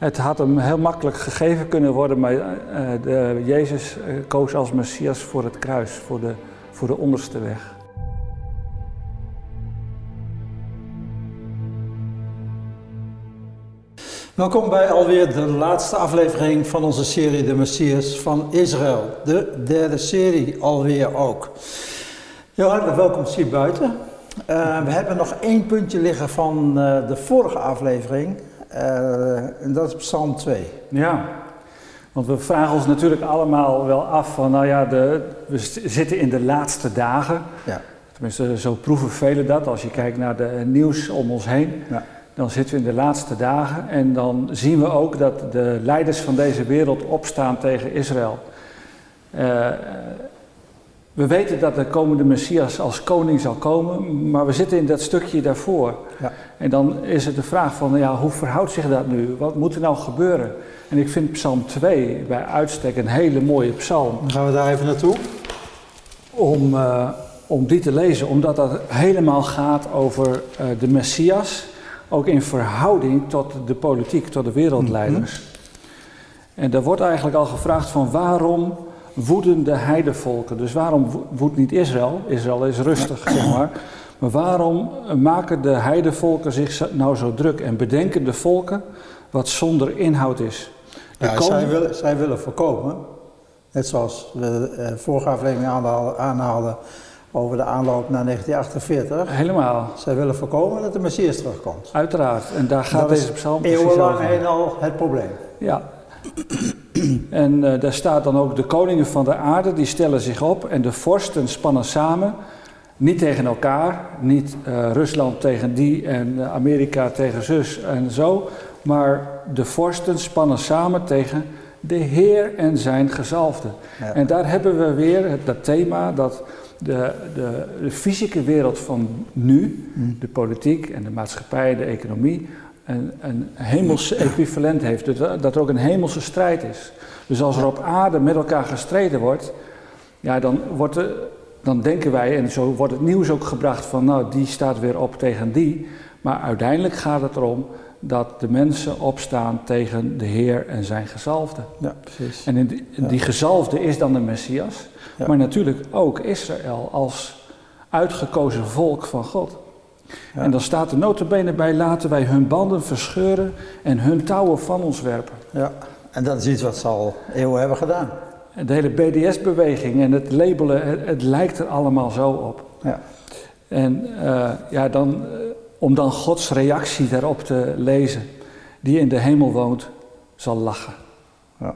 Het had hem heel makkelijk gegeven kunnen worden, maar uh, de, Jezus koos als Messias voor het kruis, voor de, voor de onderste weg. Welkom bij alweer de laatste aflevering van onze serie De Messias van Israël. De derde serie alweer ook. Heel hartelijk welkom hier buiten. Uh, we hebben nog één puntje liggen van de vorige aflevering. Uh, en dat is Psalm 2. Ja, want we vragen ons natuurlijk allemaal wel af van, nou ja, de, we zitten in de laatste dagen. Ja. Tenminste, zo proeven velen dat als je kijkt naar de nieuws om ons heen. Ja. Dan zitten we in de laatste dagen en dan zien we ook dat de leiders van deze wereld opstaan tegen Israël. Uh, we weten dat de komende Messias als koning zal komen, maar we zitten in dat stukje daarvoor. Ja. En dan is het de vraag van, ja, hoe verhoudt zich dat nu? Wat moet er nou gebeuren? En ik vind Psalm 2 bij uitstek een hele mooie psalm. Dan gaan we daar even naartoe. Om, uh, om die te lezen, omdat dat helemaal gaat over uh, de Messias, ook in verhouding tot de politiek, tot de wereldleiders. Mm -hmm. En daar wordt eigenlijk al gevraagd van waarom woedende heidevolken. Dus waarom woedt niet Israël? Israël is rustig, zeg maar. Maar waarom maken de heidevolken zich nou zo druk en bedenken de volken wat zonder inhoud is? Ja, zij, willen, zij willen voorkomen, net zoals we uh, vorige aflevering aanhaalden over de aanloop naar 1948. Helemaal. Zij willen voorkomen dat de Messias terugkomt. Uiteraard, en daar gaat deze psalm precies eeuwenlang heen al het probleem. Ja, en uh, daar staat dan ook de koningen van de aarde, die stellen zich op en de vorsten spannen samen. Niet tegen elkaar, niet uh, Rusland tegen die en Amerika tegen zus en zo. Maar de vorsten spannen samen tegen de Heer en zijn gezalfde. Ja. En daar hebben we weer het, dat thema dat de, de, de fysieke wereld van nu, mm. de politiek en de maatschappij, de economie, een, een hemelse equivalent heeft. Dus dat er ook een hemelse strijd is. Dus als er op aarde met elkaar gestreden wordt, ja, dan, wordt er, dan denken wij, en zo wordt het nieuws ook gebracht van, nou, die staat weer op tegen die. Maar uiteindelijk gaat het erom dat de mensen opstaan tegen de Heer en zijn gezalfde. Ja, precies. En die, die gezalfde is dan de Messias, ja. maar natuurlijk ook Israël als uitgekozen volk van God. Ja. En dan staat er notabene bij, laten wij hun banden verscheuren en hun touwen van ons werpen. Ja, en dat is iets wat ze al eeuwen hebben gedaan. De hele BDS-beweging en het labelen, het, het, lijkt er allemaal zo op. Ja. En uh, ja, dan, uh, om dan Gods reactie daarop te lezen, die in de hemel woont, zal lachen. Ja.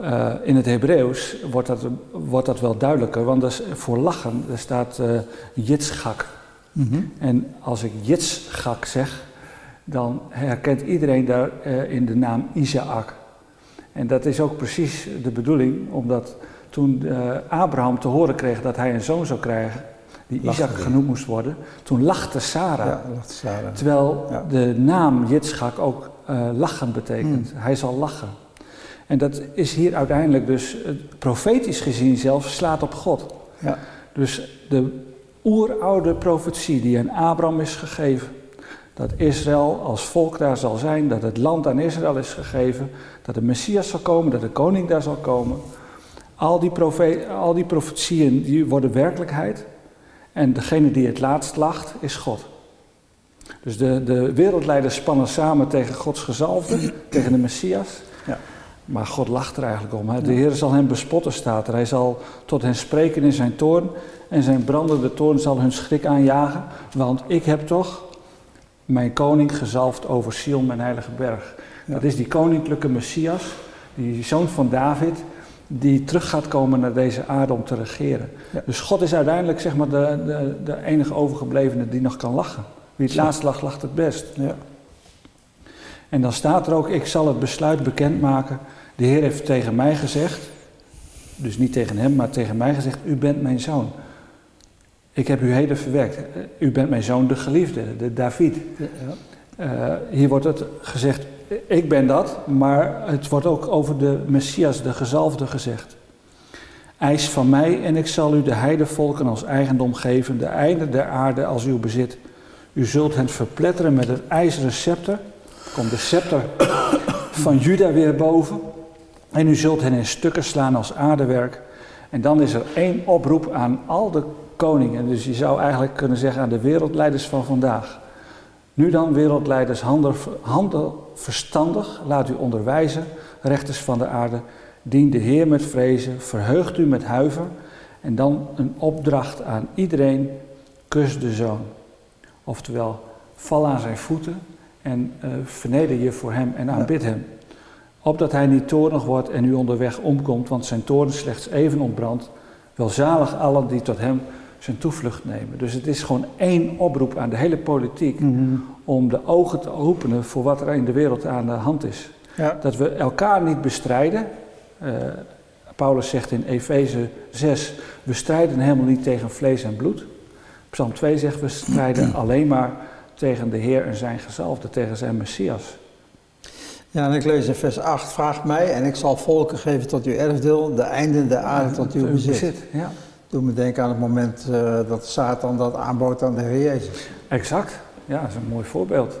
Uh, in het Hebreeuws wordt dat, wordt dat wel duidelijker, want is, voor lachen er staat uh, yitzchak. Mm -hmm. En als ik yitzchak zeg, dan herkent iedereen daar uh, in de naam Isaac. En dat is ook precies de bedoeling, omdat toen Abraham te horen kreeg dat hij een zoon zou krijgen, die Isaac genoemd moest worden, toen lachte Sarah. Ja, lachte Sarah. Terwijl ja. de naam Yitzchak ook uh, lachen betekent. Mm. Hij zal lachen. En dat is hier uiteindelijk dus, profetisch gezien zelfs, slaat op God. Ja. Dus de oeroude profetie die aan Abraham is gegeven, dat Israël als volk daar zal zijn, dat het land aan Israël is gegeven, dat de Messias zal komen, dat de koning daar zal komen. Al die, profe al die profetieën die worden werkelijkheid. En degene die het laatst lacht, is God. Dus de, de wereldleiders spannen samen tegen Gods gezalfde, tegen de Messias. Ja. Maar God lacht er eigenlijk om. Hè? De Heer zal hem bespotten, staat er. Hij zal tot hen spreken in zijn toorn. En zijn brandende toorn zal hun schrik aanjagen. Want ik heb toch mijn koning gezalfd over Sion, mijn heilige berg. Ja. Dat is die koninklijke Messias, die zoon van David, die terug gaat komen naar deze aarde om te regeren. Ja. Dus God is uiteindelijk zeg maar, de, de, de enige overgeblevene die nog kan lachen. Wie het laatst lacht, lacht het best. Ja. En dan staat er ook, ik zal het besluit bekendmaken. De Heer heeft tegen mij gezegd, dus niet tegen hem, maar tegen mij gezegd, u bent mijn zoon. Ik heb u heden verwekt. U bent mijn zoon, de geliefde, de David. Uh, hier wordt het gezegd, ik ben dat, maar het wordt ook over de Messias, de gezalfde, gezegd. Eis van mij en ik zal u de heidevolken als eigendom geven, de einde der aarde als uw bezit. U zult hen verpletteren met het ijzeren scepter. Komt de scepter van Juda weer boven. En u zult hen in stukken slaan als aardewerk. En dan is er één oproep aan al de koningen. Dus je zou eigenlijk kunnen zeggen aan de wereldleiders van vandaag. Nu dan, wereldleiders, handel, verstandig, laat u onderwijzen, rechters van de aarde. Dien de Heer met vrezen, verheugt u met huiver. En dan een opdracht aan iedereen, kus de zoon. Oftewel, val aan zijn voeten en uh, verneder je voor hem en aanbid hem. Opdat hij niet toornig wordt en u onderweg omkomt, want zijn toorn slechts even ontbrandt. Welzalig allen die tot hem zijn toevlucht nemen. Dus het is gewoon één oproep aan de hele politiek mhm. om de ogen te openen voor wat er in de wereld aan de hand is. Ja. Dat we elkaar niet bestrijden. Uh, Paulus zegt in Efeze 6, we strijden helemaal niet tegen vlees en bloed. Psalm 2 zegt, we strijden alleen maar tegen de Heer en zijn gezalfde, tegen zijn Messias. Ja, en ik lees in vers 8, vraag mij en ik zal volken geven tot uw erfdeel, de einden der aarde tot uw bezit. Ja. Doe me denken aan het moment uh, dat Satan dat aanbood aan de Heer Jezus. Exact, ja, dat is een mooi voorbeeld.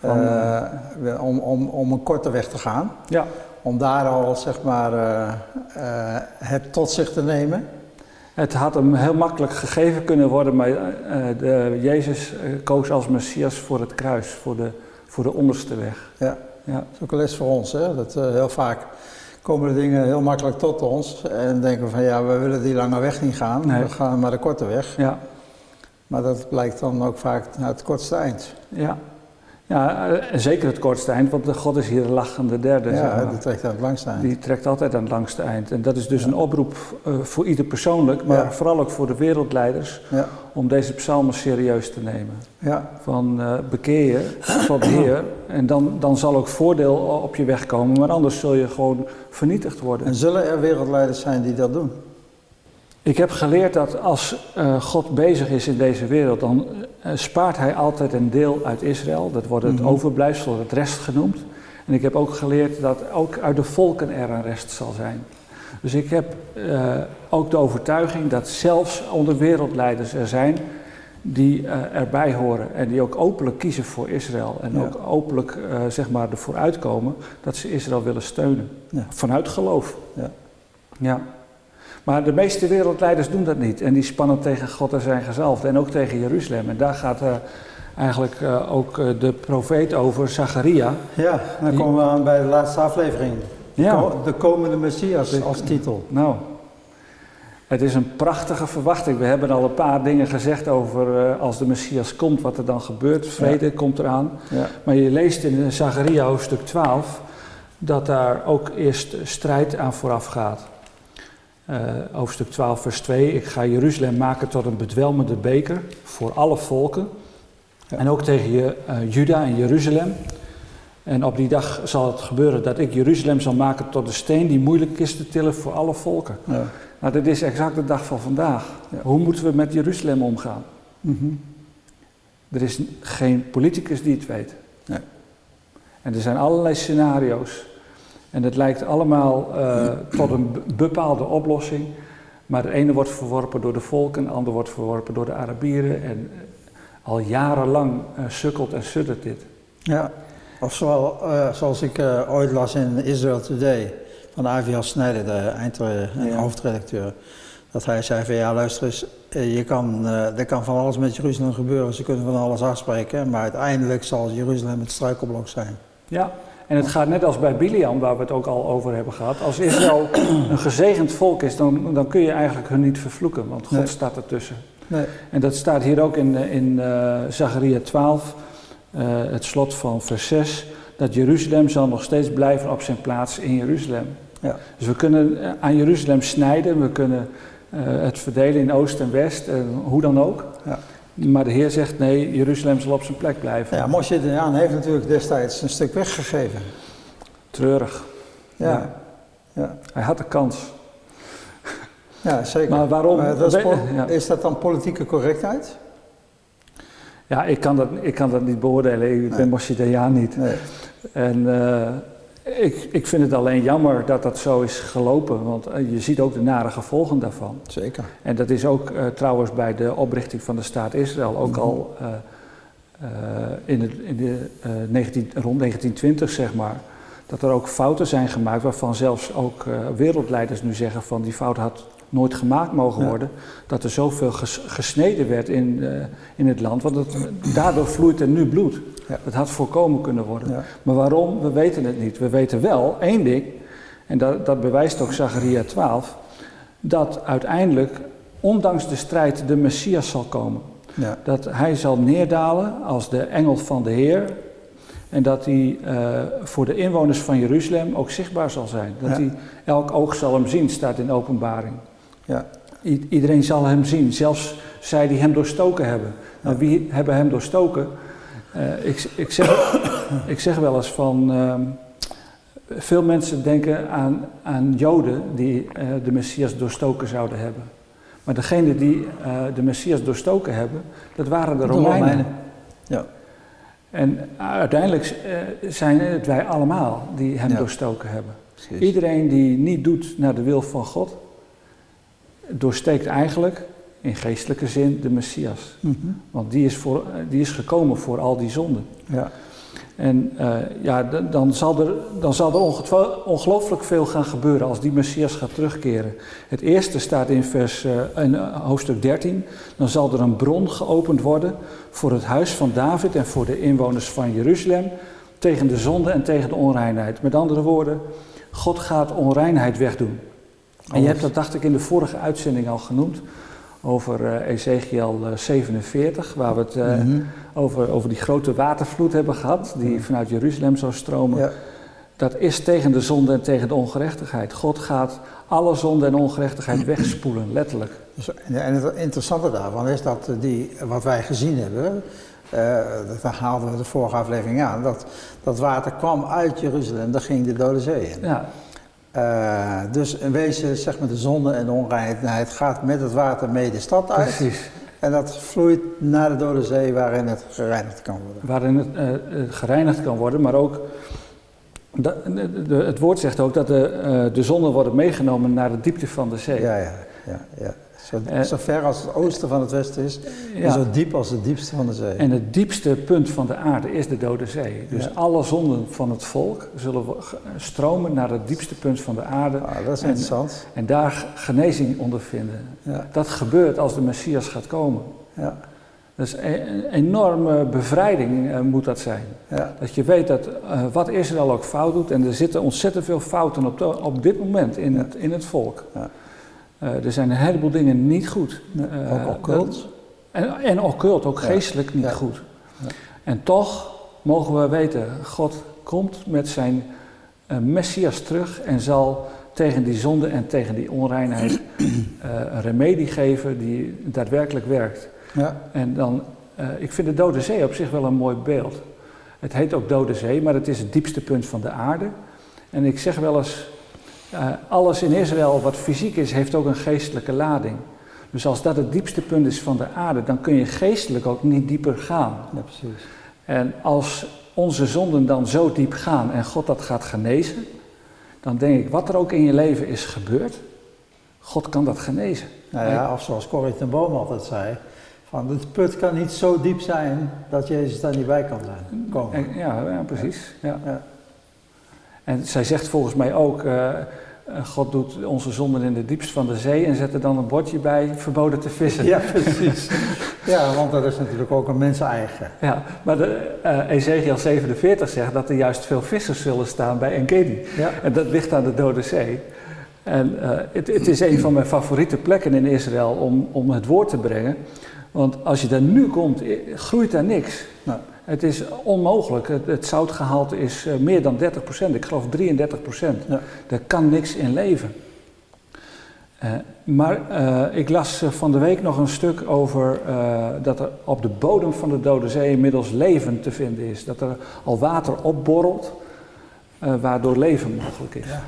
Van, uh, om, om, om een korte weg te gaan. Ja. Om daar al, zeg maar, uh, het tot zich te nemen. Het had hem heel makkelijk gegeven kunnen worden, maar de, Jezus koos als Messias voor het kruis, voor de, voor de onderste weg. Ja. Ja. Dat is ook een les voor ons, hè? dat heel vaak komen de dingen heel makkelijk tot ons en denken we van ja, we willen die lange weg niet gaan, we gaan maar de korte weg. Ja. Maar dat blijkt dan ook vaak het kortste eind. Ja, ja, eh, zeker het kortste eind, want God is hier de lachende derde. Ja, die trekt aan het langste eind. Die trekt altijd aan het langste eind. En dat is dus een oproep uh, voor ieder persoonlijk, maar vooral ook voor de wereldleiders, ja. om deze psalmen serieus te nemen. Ja. Van uh, bekeer je de Heer en dan, dan zal ook voordeel op je weg komen, maar anders zul je gewoon vernietigd worden. En zullen er wereldleiders zijn die dat doen? Ik heb geleerd dat als uh, God bezig is in deze wereld, dan uh, spaart hij altijd een deel uit Israël. Dat wordt het mm -hmm. overblijfsel, het rest genoemd. En ik heb ook geleerd dat ook uit de volken er een rest zal zijn. Dus ik heb uh, ook de overtuiging dat zelfs onder wereldleiders er zijn die erbij horen en die ook openlijk kiezen voor Israël. En ja. ook openlijk zeg maar ervoor uitkomen dat ze Israël willen steunen. Ja. Vanuit geloof. Ja. ja. Maar de meeste wereldleiders doen dat niet. En die spannen tegen God en zijn gezalfde. En ook tegen Jeruzalem. En daar gaat uh, eigenlijk uh, ook uh, de profeet over, Zacharia. Ja, dan komen we aan bij de laatste aflevering. Ja. De komende Messias als titel. Nou, het is een prachtige verwachting. We hebben al een paar dingen gezegd over als de Messias komt, wat er dan gebeurt. Vrede ja. komt eraan. Ja. Maar je leest in Zacharia hoofdstuk 12 dat daar ook eerst strijd aan vooraf gaat. Uh, hoofdstuk 12, vers 2. Ik ga Jeruzalem maken tot een bedwelmende beker voor alle volken. En ook tegen je, uh, Juda en Jeruzalem. En op die dag zal het gebeuren dat ik Jeruzalem zal maken tot de steen die moeilijk is te tillen voor alle volken. Ja. Nou, dit is exact de dag van vandaag. Ja. Hoe moeten we met Jeruzalem omgaan? Mm -hmm. Er is geen politicus die het weet. Nee. En er zijn allerlei scenario's. En het lijkt allemaal uh, tot een bepaalde oplossing. Maar de ene wordt verworpen door de volken, de ander wordt verworpen door de Arabieren. En uh, al jarenlang uh, sukkelt en suddert dit. Ja, of zo, zoals ik ooit las in Israel Today van Aviel Snijder, de eindredacteur, hoofdredacteur. Dat hij zei van ja luister eens, je kan, er kan van alles met Jeruzalem gebeuren. Ze kunnen van alles afspreken, maar uiteindelijk zal Jeruzalem het struikelblok zijn. Ja, en het gaat net als bij Biliam, waar we het ook al over hebben gehad. Als Israël een gezegend volk is, dan, dan kun je eigenlijk hun niet vervloeken, want God staat ertussen. Nee. En dat staat hier ook in, in uh, Zacharia 12, uh, het slot van vers 6, dat Jeruzalem zal nog steeds blijven op zijn plaats in Jeruzalem. Ja. Dus we kunnen eh, aan Jeruzalem snijden, we kunnen uh, het verdelen in oost en west, hoe dan ook. Ja. Maar de Heer zegt nee, Jeruzalem zal op zijn plek blijven. Ja, Moshe Dayan heeft natuurlijk destijds een stuk weggegeven. Treurig. Ja. ja. Hij had de kans. Ja, zeker. Maar waarom? Maar dat is, ja. is, dat dan politieke correctheid? Ja, ik kan dat, ik kan dat niet beoordelen. Ik nee. ben Moshe Dayan niet. Nee. En uh, ik, ik vind het alleen jammer dat dat zo is gelopen, want eh, je ziet ook de nare gevolgen daarvan. Zeker. En dat is ook uh, trouwens bij de oprichting van de staat Israël ook mm-hmm. al uh, in, het, in de, 19, rond 1920, zeg maar. Dat er ook fouten zijn gemaakt waarvan zelfs ook wereldleiders nu zeggen van die fout had nooit gemaakt mogen worden. Dat er zoveel gesneden werd in, in het land, want het, daardoor vloeit er nu bloed. Ja. Dat had voorkomen kunnen worden. Maar waarom? We weten het niet. We weten wel één ding, en dat, dat bewijst ook Zacharia 12, dat uiteindelijk, ondanks de strijd, de Messias zal komen. Ja. Dat hij zal neerdalen als de engel van de Heer. En dat hij uh, voor de inwoners van Jeruzalem ook zichtbaar zal zijn. Dat hij, elk oog zal hem zien, staat in openbaring. Ja. iedereen zal hem zien, zelfs zij die hem doorstoken hebben. Nou, wie hebben hem doorstoken? Uh, ik, ik, zeg, ik zeg wel eens van. Uh, veel mensen denken aan, aan Joden die uh, de Messias doorstoken zouden hebben. Maar degene die uh, de Messias doorstoken hebben, dat waren de Romeinen. De Romeinen. Ja. En uiteindelijk zijn het wij allemaal die hem doorstoken hebben. Iedereen die niet doet naar de wil van God, doorsteekt eigenlijk in geestelijke zin de Messias. Mhm. Want die is, voor, die is gekomen voor al die zonden. Ja. En uh, ja, dan zal er, dan zal er ongelooflijk veel gaan gebeuren als die Messias gaat terugkeren. Het eerste staat in, vers, uh, in hoofdstuk 13. Dan zal er een bron geopend worden voor het huis van David en voor de inwoners van Jeruzalem. Tegen de zonde en tegen de onreinheid. Met andere woorden, God gaat onreinheid wegdoen. En je hebt dat, dacht ik, in de vorige uitzending al genoemd over uh, Ezekiel 47, waar we het mm over, over die grote watervloed hebben gehad, die vanuit Jeruzalem zou stromen. Ja. Dat is tegen de zonde en tegen de ongerechtigheid. God gaat alle zonde en ongerechtigheid wegspoelen, letterlijk. En het interessante daarvan is dat die, wat wij gezien hebben, uh, dat haalden we de vorige aflevering aan, dat dat water kwam uit Jeruzalem, dat ging de Dode Zee in. Ja. Uh, dus in wezen, zeg maar, de zonde en de onreinheid gaat met het water mee de stad uit. Precies. En dat vloeit naar de Dode Zee waarin het gereinigd kan worden. Waarin het uh, gereinigd kan worden, maar ook. De, de, het woord zegt ook dat de, uh, de zonden worden meegenomen naar de diepte van de zee. Ja, ja, ja. ja. Zo, uh, zo, ver als het oosten van het westen is, en zo diep als het diepste van de zee. En het diepste punt van de aarde is de Dode Zee. Dus alle zonden van het volk zullen stromen naar het diepste punt van de aarde. Ah, dat is interessant. En, daar genezing ondervinden. Ja. Dat gebeurt als de Messias gaat komen. Ja. Dus een enorme bevrijding uh, moet dat zijn. Ja. Dat je weet dat uh, wat Israël ook fout doet, en er zitten ontzettend veel fouten op, de, op dit moment in, het, in het volk. Ja. Uh, er zijn een heleboel dingen niet goed. Uh, ook occult. En, en occult, ook geestelijk niet goed. Ja. En toch mogen we weten, God komt met zijn uh, Messias terug en zal tegen die zonde en tegen die onreinheid een remedie geven die daadwerkelijk werkt. Ja. En dan, ik vind de Dode Zee op zich wel een mooi beeld. Het heet ook Dode Zee, maar het is het diepste punt van de aarde. En ik zeg wel eens, uh, alles in Israël wat fysiek is, heeft ook een geestelijke lading. Dus als dat het diepste punt is van de aarde, dan kun je geestelijk ook niet dieper gaan. Ja, precies. En als onze zonden dan zo diep gaan en God dat gaat genezen, dan denk ik, wat er ook in je leven is gebeurd, God kan dat genezen. Nou ja, of zoals Corrie ten Boom altijd zei, van het put kan niet zo diep zijn dat Jezus daar niet bij kan zijn, komen. Ja, ja precies. Ja. ja. En zij zegt volgens mij ook, uh, God doet onze zonden in de diepst van de zee en zet er dan een bordje bij, verboden te vissen. Ja, precies. ja, want dat is natuurlijk ook een mens eigen. Ja, maar de, uh, Ezekiel 47 zegt dat er juist veel vissers zullen staan bij Engedi. Ja. En dat ligt aan de Dode Zee. En uh, het, het, is een van mijn favoriete plekken in Israël om, om het woord te brengen. Want als je daar nu komt, groeit daar niks. Nou. Het is onmogelijk. Het, het zoutgehalte is uh, meer dan 30 procent. Ik geloof 33 procent. Ja. Daar kan niks in leven. Uh, maar uh, ik las van de week nog een stuk over dat er op de bodem van de Dode Zee inmiddels leven te vinden is. Dat er al water opborrelt, waardoor leven mogelijk is. Ja.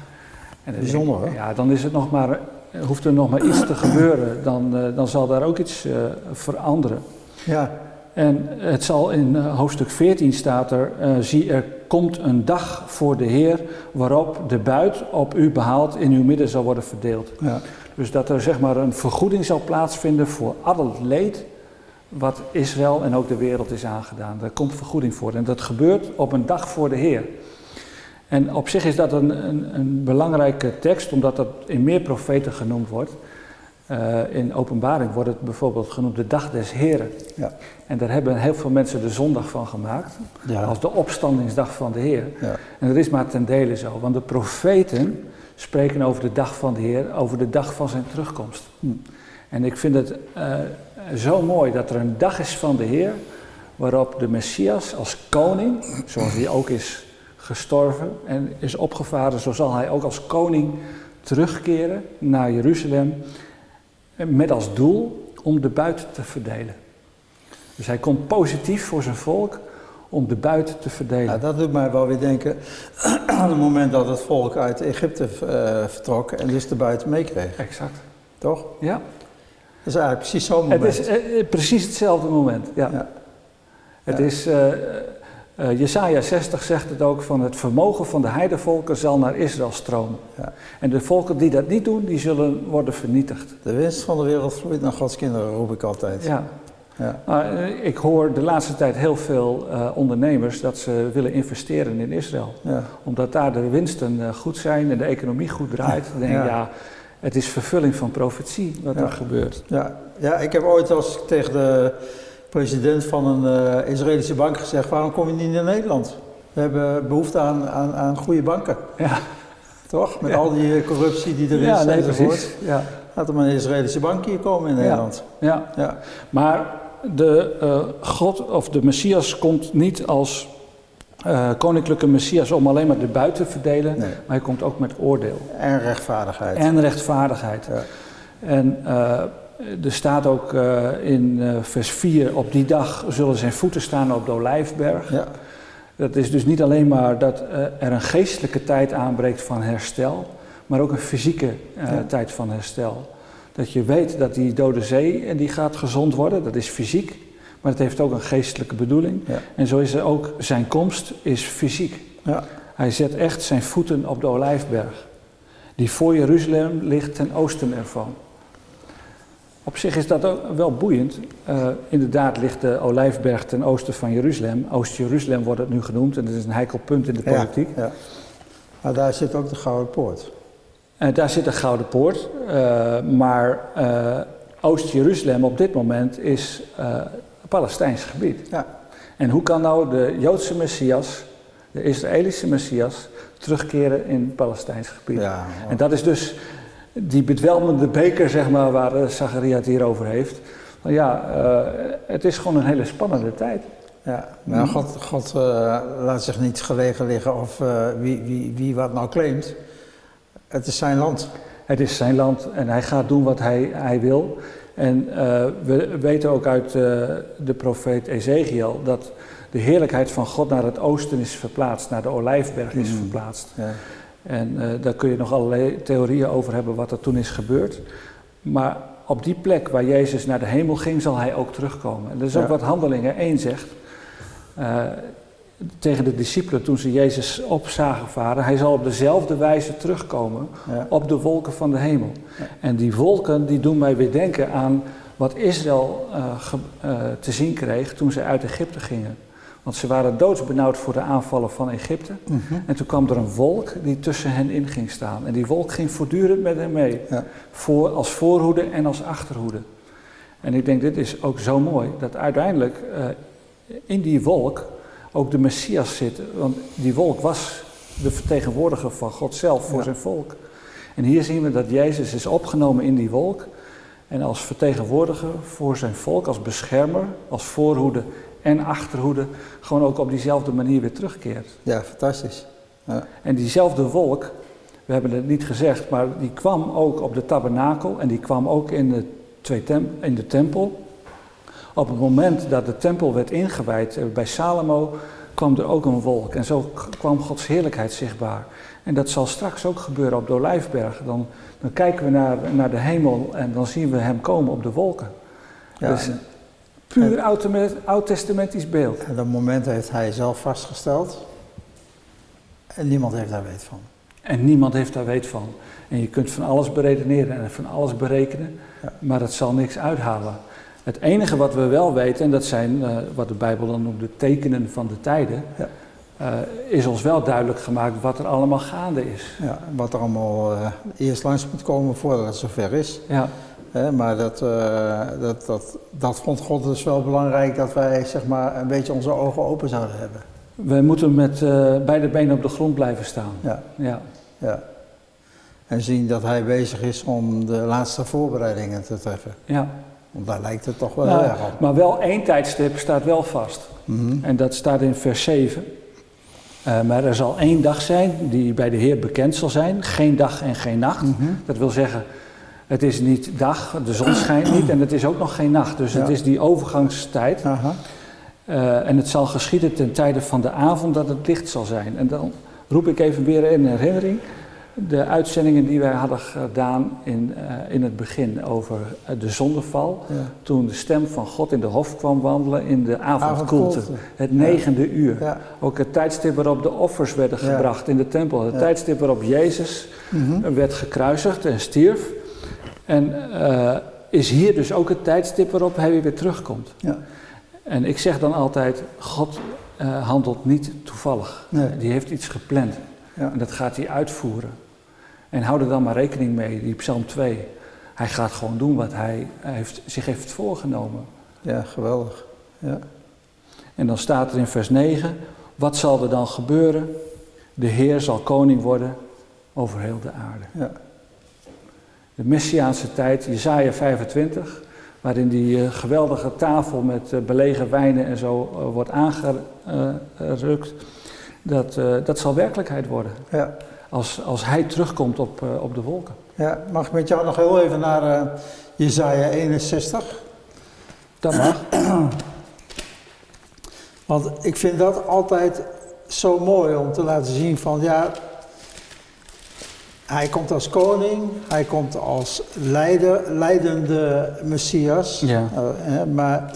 En Bijzonder, hè? Ja, dan is het nog maar, hoeft er nog maar iets te gebeuren. Dan, dan zal daar ook iets veranderen. Ja. En het zal in eh, hoofdstuk 14 staat er, uh, zie er komt een dag voor de Heer waarop de buit op u behaald in uw midden zal worden verdeeld. Ja. Dus dat er zeg maar een vergoeding zal plaatsvinden voor al het leed wat Israël en ook de wereld is aangedaan. Daar komt vergoeding voor en dat gebeurt op een dag voor de Heer. En op zich is dat een, een, een belangrijke tekst, omdat dat in meer profeten genoemd wordt. Uh, in openbaring wordt het bijvoorbeeld genoemd de dag des Heren. Ja. En daar hebben heel veel mensen de zondag van gemaakt. Ja. Als de opstandingsdag van de Heer. Ja. En dat is maar ten dele zo. Want de profeten spreken over de dag van de Heer, over de dag van zijn terugkomst. Hm. En ik vind het uh, zo mooi dat er een dag is van de Heer. Waarop de Messias als koning, zoals hij ook is gestorven en is opgevaren, zo zal hij ook als koning terugkeren naar Jeruzalem met als doel om de buit te verdelen. Dus hij komt positief voor zijn volk om de buit te verdelen. Ja, dat doet mij wel weer denken aan het moment dat het volk uit Egypte uh, vertrok en dus de buit meekreeg. Exact. Toch? Ja. Dat is eigenlijk precies zo'n moment. Het is uh, precies hetzelfde moment, ja. ja. Het is, uh, uh, Jesaja 60 zegt het ook, van het vermogen van de heidevolken zal naar Israël stromen. Ja. En de volken die dat niet doen, die zullen worden vernietigd. De winst van de wereld vloeit naar Gods kinderen, roep ik altijd. Ja. ja. Nou, eh, ik hoor de laatste tijd heel veel uh, ondernemers dat ze willen investeren in Israël. Ja. Omdat daar de winsten goed zijn en de economie goed draait. Dan denk ik, ja, het is vervulling van profetie wat er gebeurt. Ja. ja, ik heb ooit als ik tegen de president van een uh, Israëlische bank gezegd: waarom kom je niet naar Nederland? We hebben behoefte aan, aan, aan goede banken. Ja. Toch? Met al die corruptie die er is ja, nee, enzovoort. Ja. Laat er maar een Israëlische bank hier komen in Nederland. Ja. ja. Maar de uh, God of de Messias komt niet als uh, koninklijke Messias om alleen maar de buiten te verdelen, nee. maar hij komt ook met oordeel. En rechtvaardigheid. En rechtvaardigheid. Ja. En er staat ook uh, in uh, vers 4, op die dag zullen zijn voeten staan op de Olijfberg. Ja. Dat is dus niet alleen maar dat er een geestelijke tijd aanbreekt van herstel, maar ook een fysieke ja. tijd van herstel. Dat je weet dat die dode zee en die gaat gezond worden, dat is fysiek, maar het heeft ook een geestelijke bedoeling. Ja. En zo is er ook zijn komst is fysiek. Ja. Hij zet echt zijn voeten op de Olijfberg, die voor Jeruzalem ligt ten oosten ervan. Op zich is dat ook wel boeiend. Uh, inderdaad ligt de Olijfberg ten oosten van Jeruzalem. Oost-Jeruzalem wordt het nu genoemd en dat is een heikel punt in de politiek. Ja, ja. Maar daar zit ook de Gouden Poort. Uh, daar zit de Gouden Poort, uh, maar Oost-Jeruzalem op dit moment is Palestijns gebied. Ja. En hoe kan nou de Joodse Messias, de Israëlische Messias, terugkeren in Palestijns gebied? Ja, en dat is dus die bedwelmende beker, zeg maar, waar uh, Zacharia het hier over heeft. Maar ja, uh, het is gewoon een hele spannende tijd. Ja, maar God, God uh, laat zich niet gelegen liggen of wie, wie, wie wat nou claimt. Het is zijn land. Het is zijn land en hij gaat doen wat hij, hij wil. En we weten ook uit de profeet Ezekiel dat de heerlijkheid van God naar het oosten is verplaatst, naar de Olijfberg is mm. verplaatst. Ja. En uh, daar kun je nog allerlei theorieën over hebben wat er toen is gebeurd. Maar op die plek waar Jezus naar de hemel ging, zal hij ook terugkomen. En dat is ook wat Handelingen 1 zegt. Uh, tegen de discipelen toen ze Jezus op zagen varen. Hij zal op dezelfde wijze terugkomen ja. op de wolken van de hemel. Ja. En die wolken die doen mij weer denken aan wat Israël uh, ge, uh, te zien kreeg toen ze uit Egypte gingen. Want ze waren doodsbenauwd voor de aanvallen van Egypte. Mm -hmm. En toen kwam er een wolk die tussen hen in ging staan. En die wolk ging voortdurend met hen mee. Ja. Voor, als voorhoede en als achterhoede. En ik denk, dit is ook zo mooi. Dat uiteindelijk uh, in die wolk ook de Messias zit. Want die wolk was de vertegenwoordiger van God zelf voor ja. zijn volk. En hier zien we dat Jezus is opgenomen in die wolk. En als vertegenwoordiger voor zijn volk, als beschermer, als voorhoede en achterhoede gewoon ook op diezelfde manier weer terugkeert. Ja, fantastisch. Ja. En diezelfde wolk, we hebben het niet gezegd, maar die kwam ook op de tabernakel en die kwam ook in de, twee tem in de tempel. Op het moment dat de tempel werd ingewijd eh, bij Salomo, kwam er ook een wolk. En zo kwam Gods heerlijkheid zichtbaar. En dat zal straks ook gebeuren op de Olijfberg. Dan, dan kijken we naar, naar de hemel en dan zien we hem komen op de wolken. Ja, dus, Puur oud-testamentisch beeld. En dat moment heeft hij zelf vastgesteld. En niemand heeft daar weet van. En niemand heeft daar weet van. En je kunt van alles beredeneren en van alles berekenen, ja. maar dat zal niks uithalen. Het enige wat we wel weten, en dat zijn uh, wat de Bijbel dan noemt de tekenen van de tijden. Ja. is ons wel duidelijk gemaakt wat er allemaal gaande is. Ja, wat er allemaal eerst langs moet komen voordat het zover is. Ja. Maar dat, dat, dat, dat vond God dus wel belangrijk dat wij zeg maar, een beetje onze ogen open zouden hebben. We moeten met beide benen op de grond blijven staan. Ja. ja. ja. En zien dat hij bezig is om de laatste voorbereidingen te treffen. Ja. Want daar lijkt het toch wel nou, erg op. Maar wel één tijdstip staat wel vast. Mhm. En dat staat in vers 7. Uh, eh, maar er zal één dag zijn die bij de Heer bekend zal zijn. Geen dag en geen nacht. Mhm. Dat wil zeggen, het is niet dag, de zon schijnt niet en het is ook nog geen nacht. Dus het is die overgangstijd. Uh, en het zal geschieden ten tijde van de avond dat het licht zal zijn. En dan roep ik even weer in herinnering de uitzendingen die wij hadden gedaan in, uh, in het begin over uh, de zondeval. Toen de stem van God in de hof kwam wandelen in de avondkoelte. Het negende uur. Ja. Ook het tijdstip waarop de offers werden gebracht in de tempel. Het tijdstip waarop Jezus mhm. werd gekruisigd en stierf. En uh, is hier dus ook het tijdstip waarop hij weer terugkomt. En ik zeg dan altijd, God handelt niet toevallig. Nee. Die heeft iets gepland. En dat gaat hij uitvoeren. En hou er dan maar rekening mee, die Psalm 2. Hij gaat gewoon doen wat hij heeft, zich heeft voorgenomen. Ja, geweldig. Ja. En dan staat er in vers 9: Wat zal er dan gebeuren? De Heer zal koning worden over heel de aarde. Ja. De Messiaanse tijd, Jesaja 25, waarin die uh, geweldige tafel met uh, belegen wijnen en zo uh, wordt aangerukt, dat, dat zal werkelijkheid worden. Ja als, als hij terugkomt op, op de wolken. Ja, mag ik met jou nog heel even naar uh, Jezaja 61? Dat mag. Want ik vind dat altijd zo mooi om te laten zien van ja, hij komt als koning, hij komt als leider, leidende Messias. Ja. Uh, maar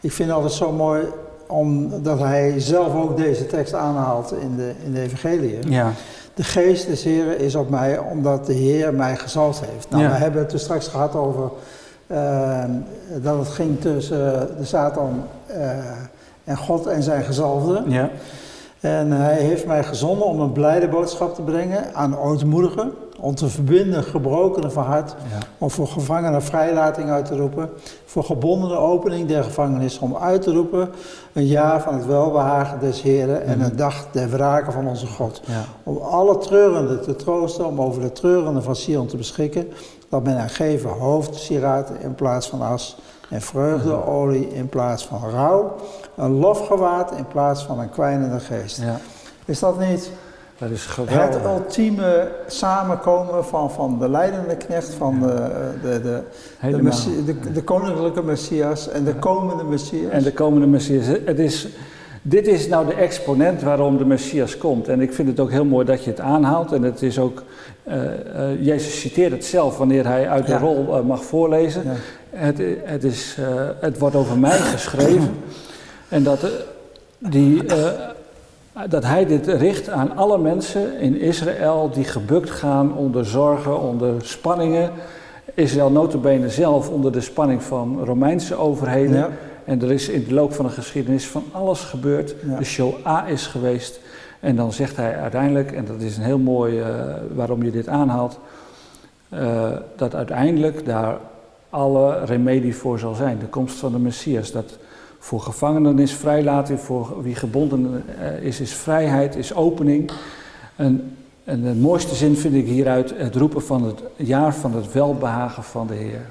ik vind het altijd zo mooi omdat hij zelf ook deze tekst aanhaalt in de, in de evangelie. Ja. De geest des Heren is op mij omdat de Heer mij gezalfd heeft. Nou, we hebben het er straks gehad over uh, dat het ging tussen de Satan uh, en God en zijn gezalfde. Ja. En hij heeft mij gezonden om een blijde boodschap te brengen aan ootmoedigen, om te verbinden gebrokenen van hart, om voor gevangenen vrijlating uit te roepen, voor gebondenen opening der gevangenis, om uit te roepen een jaar van het welbehagen des Heren en mhm. een dag der wraken van onze God. Om alle treurenden te troosten, om over de treurenden van Sion te beschikken, dat men haar geven hoofdsieraden in plaats van as en vreugdeolie in plaats van rouw, een lofgewaad in plaats van een kwijnende geest. Ja. Is dat niet dat is geweldig. het ultieme samenkomen van, van de leidende knecht, van de, de, de, de, de, koninklijke Messias en de komende Messias? En de komende Messias. Het is, dit is nou de exponent waarom de Messias komt. En ik vind het ook heel mooi dat je het aanhaalt. En het is ook, uh, uh, Jezus citeert het zelf wanneer hij uit de rol uh, mag voorlezen. Ja. Het, het, is, het wordt over mij geschreven. En dat, die, dat hij dit richt aan alle mensen in Israël die gebukt gaan onder zorgen, onder spanningen. Israël notabene zelf onder de spanning van Romeinse overheden. Ja. En er is in de loop van de geschiedenis van alles gebeurd. De Shoah is geweest. En dan zegt hij uiteindelijk, en dat is een heel mooi uh, waarom je dit aanhaalt, uh, dat uiteindelijk daar alle remedie voor zal zijn. De komst van de Messias. Dat voor gevangenen is vrijlating, voor wie gebonden uh, is, is vrijheid, is opening. En, en de mooiste zin vind ik hieruit het roepen van het jaar van het welbehagen van de Heer.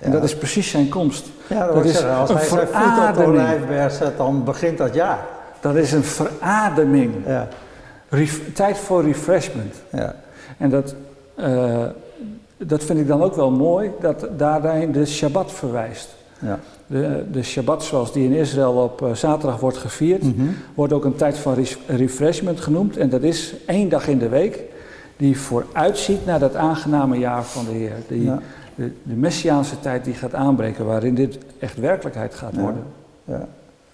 En dat is precies zijn komst. Ja, dat, is zeggen, als een hij voet op de zet, dan begint dat jaar. Dat is een verademing. Ja. tijd voor refreshment. Ja. En dat, uh, dat vind ik dan ook wel mooi, dat daarin de Shabbat verwijst. Ja. De, de Shabbat zoals die in Israël op uh, zaterdag wordt gevierd, mm -hmm. wordt ook een tijd van refreshment genoemd. En dat is één dag in de week die vooruitziet naar dat aangename jaar van de Heer. Die, ja de, de Messiaanse tijd die gaat aanbreken, waarin dit echt werkelijkheid gaat worden. Ja,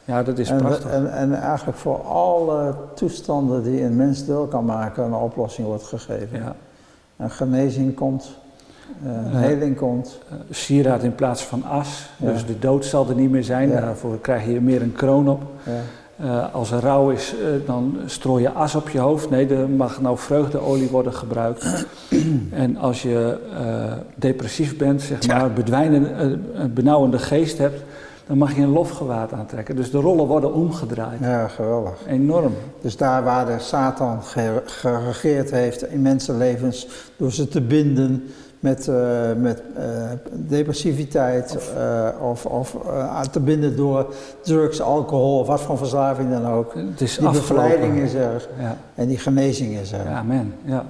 ja. dat is en, prachtig. En, en, eigenlijk voor alle toestanden die een mens deel kan maken, een oplossing wordt gegeven. Ja. Een genezing komt, eh, een heling komt. Uh, sieraad in plaats van as, dus de dood zal er niet meer zijn, daarvoor krijg je meer een kroon op. Ja. Uh, als er rouw is, uh, dan strooi je as op je hoofd. Nee, er mag nou vreugdeolie worden gebruikt. en als je uh, depressief bent, zeg maar, een benauwende geest hebt, dan mag je een lofgewaad aantrekken. Dus de rollen worden omgedraaid. Ja, geweldig. Enorm. Dus daar waar de Satan geregeerd heeft in mensenlevens, door ze te binden met, uh, met uh, depressiviteit of, uh, of, of te binden door drugs, alcohol of wat voor verslaving dan ook. Het is die bevrijding is er ja. en die genezing is er. Ja, amen. Ja.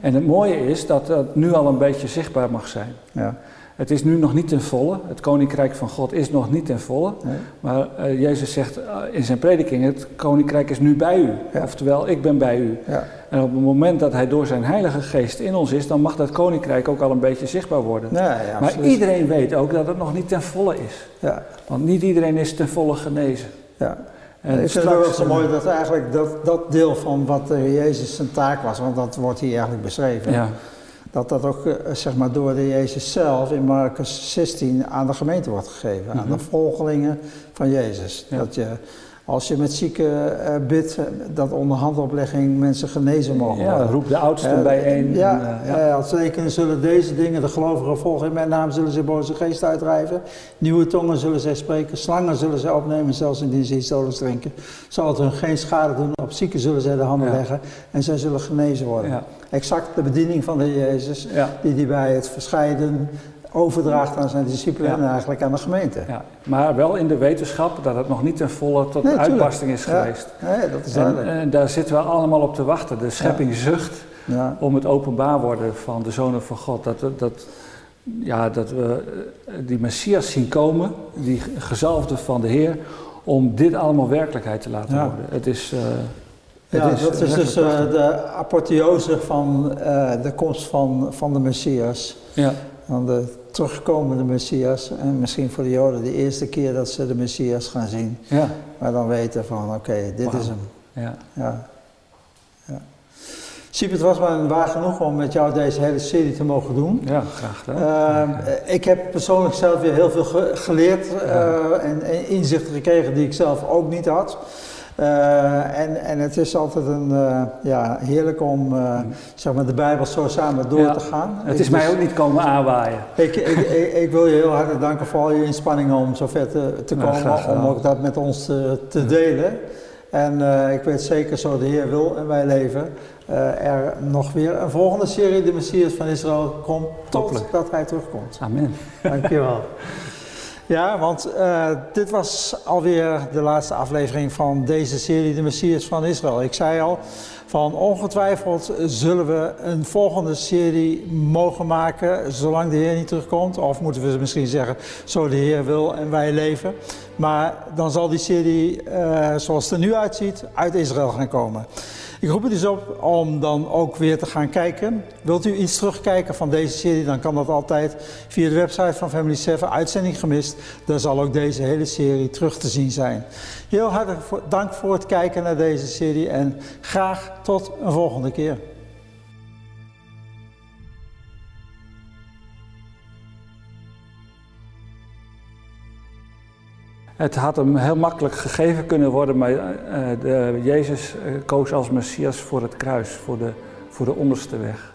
En het mooie is dat dat nu al een beetje zichtbaar mag zijn. Ja. Het is nu nog niet ten volle. Het koninkrijk van God is nog niet ten volle. Nee. Maar uh, Jezus zegt uh, in zijn prediking: Het koninkrijk is nu bij u. Ja. Oftewel, ik ben bij u. Ja. En op het moment dat hij door zijn Heilige Geest in ons is, dan mag dat koninkrijk ook al een beetje zichtbaar worden. maar iedereen weet ook dat het nog niet ten volle is. Want niet iedereen is ten volle genezen. Ja. En ik vind het wel zo mooi dat eigenlijk dat, dat deel van wat uh, Jezus zijn taak was, want dat wordt hier eigenlijk beschreven. Dat dat ook eh, zeg maar, door de Jezus zelf in Marcus 16 aan de gemeente wordt gegeven, aan de mhm. volgelingen van Jezus. Dat je als je met zieken uh, bidt, eh, dat onder handoplegging mensen genezen mogen worden. Ja, roep de oudsten uh, bijeen. Ja, en, ja. als tekenen zullen deze dingen, de gelovigen volgen in mijn naam, zullen ze boze geest uitdrijven. Nieuwe tongen zullen zij spreken, slangen zullen zij opnemen, zelfs indien ze iets dodelijks drinken. Zal het hun geen schade doen, op zieken zullen zij de handen leggen en zij zullen genezen worden. Exact de bediening van de Jezus, die die bij het verscheiden overdraagt aan zijn discipelen en eigenlijk aan de gemeente. Ja, maar wel in de wetenschap dat het nog niet ten volle tot nee, uitbarsting is geweest. Nee, dat is en, en, daar zitten we allemaal op te wachten. De schepping zucht om het openbaar worden van de zonen van God. Dat, dat, ja, dat we eh, die Messias zien komen, die gezalfde van de Heer, om dit allemaal werkelijkheid te laten worden. Het is... Uh, ja, is dat is dus uh, de apotheose van uh, de komst van, van de Messias. Ja van de terugkomende Messias. En misschien voor de Joden de eerste keer dat ze de Messias gaan zien. Ja. Maar dan weten van oké, dit is hem. Ja. ja. ja. Siep, het was me waar genoeg om met jou deze hele serie te mogen doen. Ja, graag gedaan. Uh, ik heb persoonlijk zelf weer heel veel geleerd uh, en, en inzichten gekregen die ik zelf ook niet had. Uh, en, en het is altijd een, uh, ja, heerlijk om uh, zeg maar de Bijbel zo samen door ja, te gaan. Het is mij ook niet komen aanwaaien. Ik, ik, ik, ik, wil je heel hartelijk danken voor al je inspanningen om zo ver te, te komen, om ook dat met ons te, te delen. En ik weet zeker, zo de Heer wil en wij leven, er nog weer een volgende serie, de Messias van Israël, komt totdat hij terugkomt. Amen. Dankjewel. Ja, want uh, dit was alweer de laatste aflevering van deze serie, De Messias van Israël. Ik zei al, van ongetwijfeld zullen we een volgende serie mogen maken, zolang de Heer niet terugkomt. Of moeten we misschien zeggen, zo de Heer wil en wij leven. Maar dan zal die serie, uh, zoals het er nu uitziet, uit Israël gaan komen. Ik roep u dus op om dan ook weer te gaan kijken. Wilt u iets terugkijken van deze serie, dan kan dat altijd via de website van Family 7, uitzending gemist. Daar zal ook deze hele serie terug te zien zijn. Heel hartelijk dank voor het kijken naar deze serie en graag tot een volgende keer. Het had hem heel makkelijk gegeven kunnen worden, maar uh, de, Jezus uh, koos als Messias voor het kruis, voor de, voor de onderste weg.